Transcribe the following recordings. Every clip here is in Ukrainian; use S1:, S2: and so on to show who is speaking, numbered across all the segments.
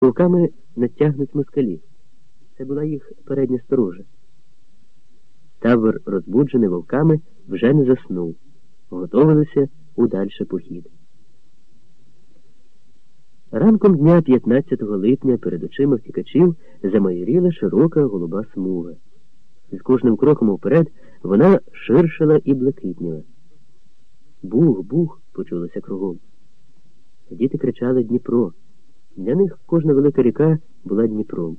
S1: Вовками натягнуть москалі. Це була їх передня сторожа. Табор, розбуджений вовками, вже не заснув. Готовилися у дальший похід. Ранком дня 15 липня перед очима втікачів замайоріла широка голуба смуга. З кожним кроком вперед вона ширшила і блакитніла. Бух, бух, почулося кругом. Діти кричали Дніпро. Для них кожна велика ріка була Дніпром.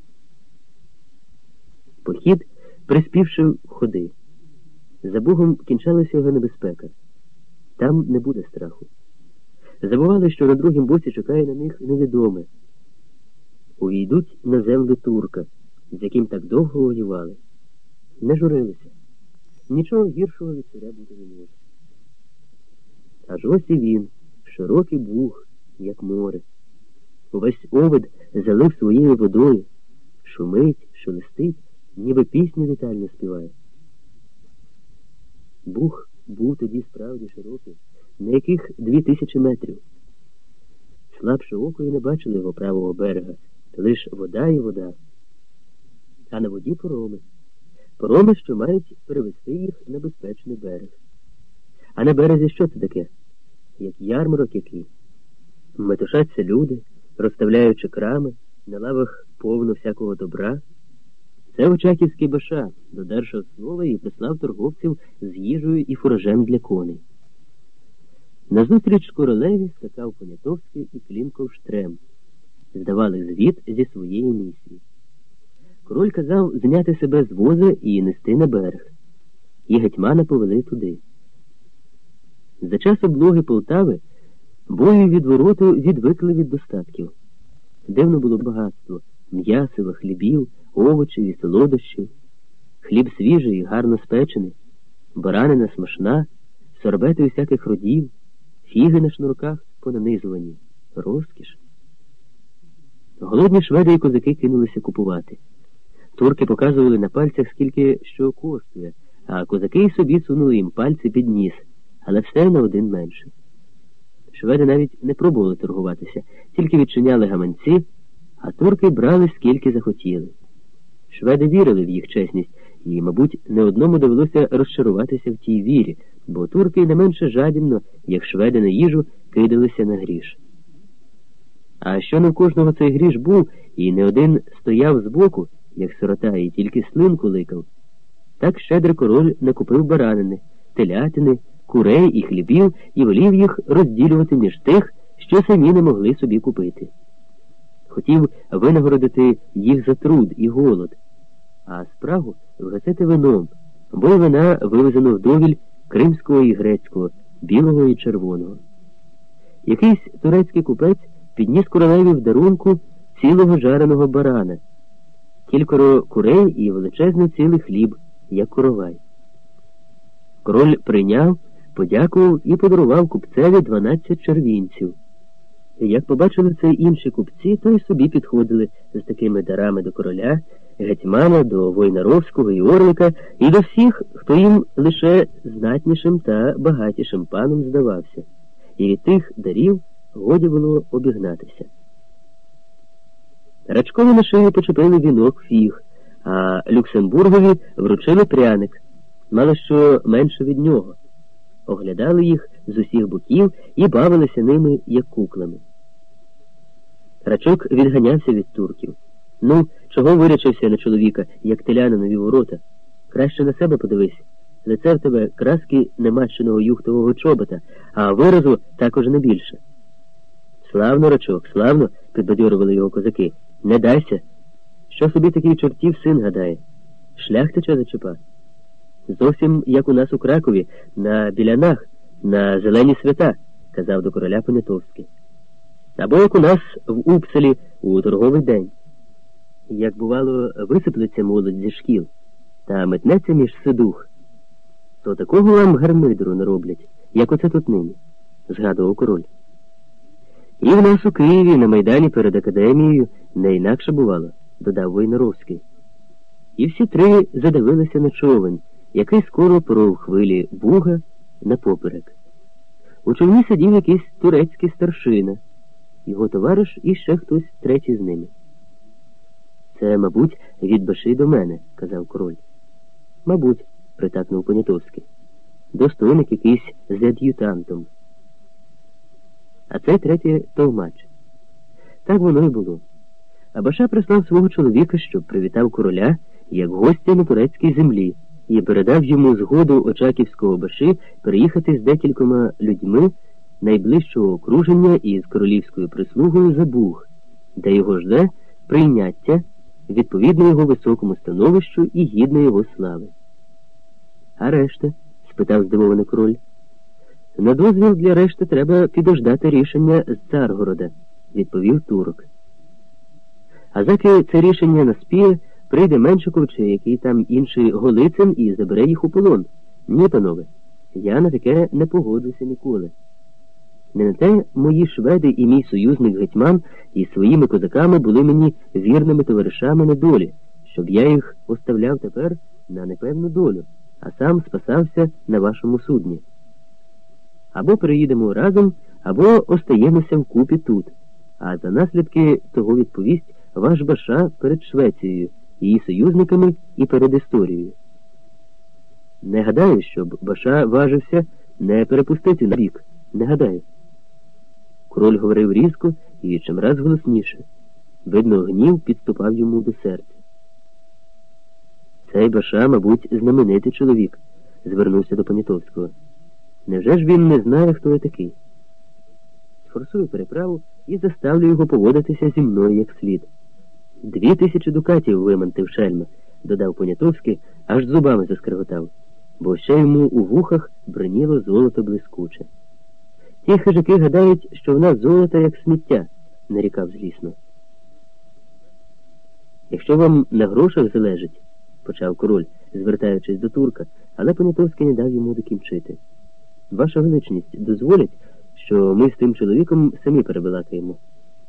S1: Похід приспівши ходи. За Богом кінчалася його небезпека. Там не буде страху. Забували, що на другім боці чекає на них невідоме. Увійдуть на землю турка, з яким так довго воювали. Не журилися. Нічого гіршого від царя бути не може. Аж ось і він, широкий бух, як море. Увесь овид залив своєю водою, шумить, шелестить, ніби пісню вітально співає. Бух був тоді справді широкий, на яких дві тисячі метрів. Слабше око і не бачили його правого берега, лиш вода і вода. А на воді пороми. Пороми, що мають перевести їх на безпечний берег. А на березі що це таке? Як ярмарок який. Метушаться люди розставляючи крами, на лавах повно всякого добра. Це Очаківський баша додержав слова і прислав торговців з їжею і фуражем для коней. Назустріч королеві скакав Понятовський і клінков штрем. Здавали звіт зі своєї місії. Король казав зняти себе з воза і нести на берег. І гетьмана повели туди. За час облоги Полтави Бою від вороту відвикли від достатків. Дивно було багатство м'ясива, хлібів, овочів і солодощів, хліб свіжий, гарно спечений, баранина смачна, сорбети усяких родів, фіги на шнурках понанизувані, розкіш. Голодні шведи і козаки кинулися купувати. Турки показували на пальцях, скільки що коштує, а козаки й собі сунули їм пальці під ніс, але все на один менше. Шведи навіть не пробували торгуватися, тільки відчиняли гаманці, а турки брали скільки захотіли. Шведи вірили в їх чесність, і, мабуть, не одному довелося розчаруватися в тій вірі, бо турки не менше жадібно, як шведи на їжу, кидалися на гріш. А що не в кожного цей гріш був, і не один стояв збоку, як сирота, і тільки слинку ликав, так щедрий король накупив баранини, телятини курей і хлібів і волів їх розділювати між тих, що самі не могли собі купити. Хотів винагородити їх за труд і голод, а спрагу вгасити вином, бо вина вивезено вдовіль кримського і грецького, білого і червоного. Якийсь турецький купець підніс королеві в дарунку цілого жареного барана, кількоро курей і величезний цілий хліб, як коровай. Король прийняв подякував і подарував купцеві 12 червінців. Як побачили це інші купці, то й собі підходили з такими дарами до короля, гетьмана, до Войнаровського і Орлика, і до всіх, хто їм лише знатнішим та багатішим паном здавався, і від тих дарів годі було обігнатися. Рачкові на шиї почепили вінок фіг, а Люксембургові вручили пряник, мало що менше від нього оглядали їх з усіх боків і бавилися ними, як куклами. Рачок відганявся від турків. Ну, чого вирячився на чоловіка, як теля нові ворота? Краще на себе подивись. Лице в тебе краски немащеного юхтового чобота, а виразу також не більше. Славно, рачок, славно, підбадьорували його козаки. Не дайся. Що собі такий чортів син гадає? Шлях тече зачепа. Зовсім як у нас у Кракові, на білянах, на зелені свята, казав до короля Понятовський. Або як у нас в Упселі у торговий день. Як, бувало, висиплеться молодь зі шкіл та метнеться між сидух, то такого вам гармидру не роблять, як оце тут нині, згадував король. І в нас у Києві на Майдані перед академією не інакше бувало, додав Войнаровський. І всі три задивилися на човен який скоро поров хвилі буга на поперек. У човні сидів якийсь турецький старшина. його товариш і ще хтось третій з ними. Це, мабуть, від Баши до мене, казав король. Мабуть, притакнув Понятовський. Достойник якийсь з ад'ютантом. А це третє товмач. Так воно й було. А Баша прислав свого чоловіка, щоб привітав короля як гостя на турецькій землі і передав йому згоду Очаківського баши переїхати з декількома людьми найближчого окруження і з королівською прислугою за Буг, де його жде прийняття відповідно його високому становищу і гідно його слави. А решта? спитав здивований король. На дозвіл для решти треба підождати рішення з Царгорода, відповів турок. А заки це рішення наспіє, прийде Меншиков чи який там інший Голицин і забере їх у полон. Ні, панове, я на таке не погоджуся ніколи. Не на те мої шведи і мій союзник гетьман із своїми козаками були мені вірними товаришами на долі, щоб я їх оставляв тепер на непевну долю, а сам спасався на вашому судні. Або переїдемо разом, або остаємося вкупі тут, а за наслідки того відповість ваш баша перед Швецією, її союзниками і перед історією. Не гадаю, щоб баша важився не перепустити на бік. Не гадаю. Король говорив різко і чимраз голосніше. Видно, гнів підступав йому до серця. Цей баша, мабуть, знаменитий чоловік, звернувся до Понятовського. Невже ж він не знає, хто я такий? Сфорсую переправу і заставлю його поводитися зі мною як слід. Дві тисячі дукатів вимантив шельма, додав Понятовський, аж зубами заскриготав, бо ще йому у вухах бриніло золото блискуче. Ті хижаки гадають, що в нас золото як сміття, нарікав злісно. Якщо вам на грошах залежить, почав король, звертаючись до турка, але Понятовський не дав йому докінчити. Ваша величність дозволить, що ми з тим чоловіком самі перебалакаємо.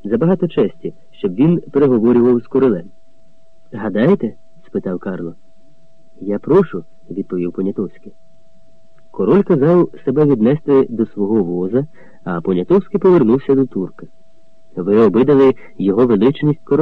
S1: Забагато честі, щоб він переговорював з королем. Гадаєте? спитав Карло. Я прошу, відповів Понятовський. Король казав себе віднести до свого воза, а Понятовський повернувся до турка. Ви обидали його величність короля.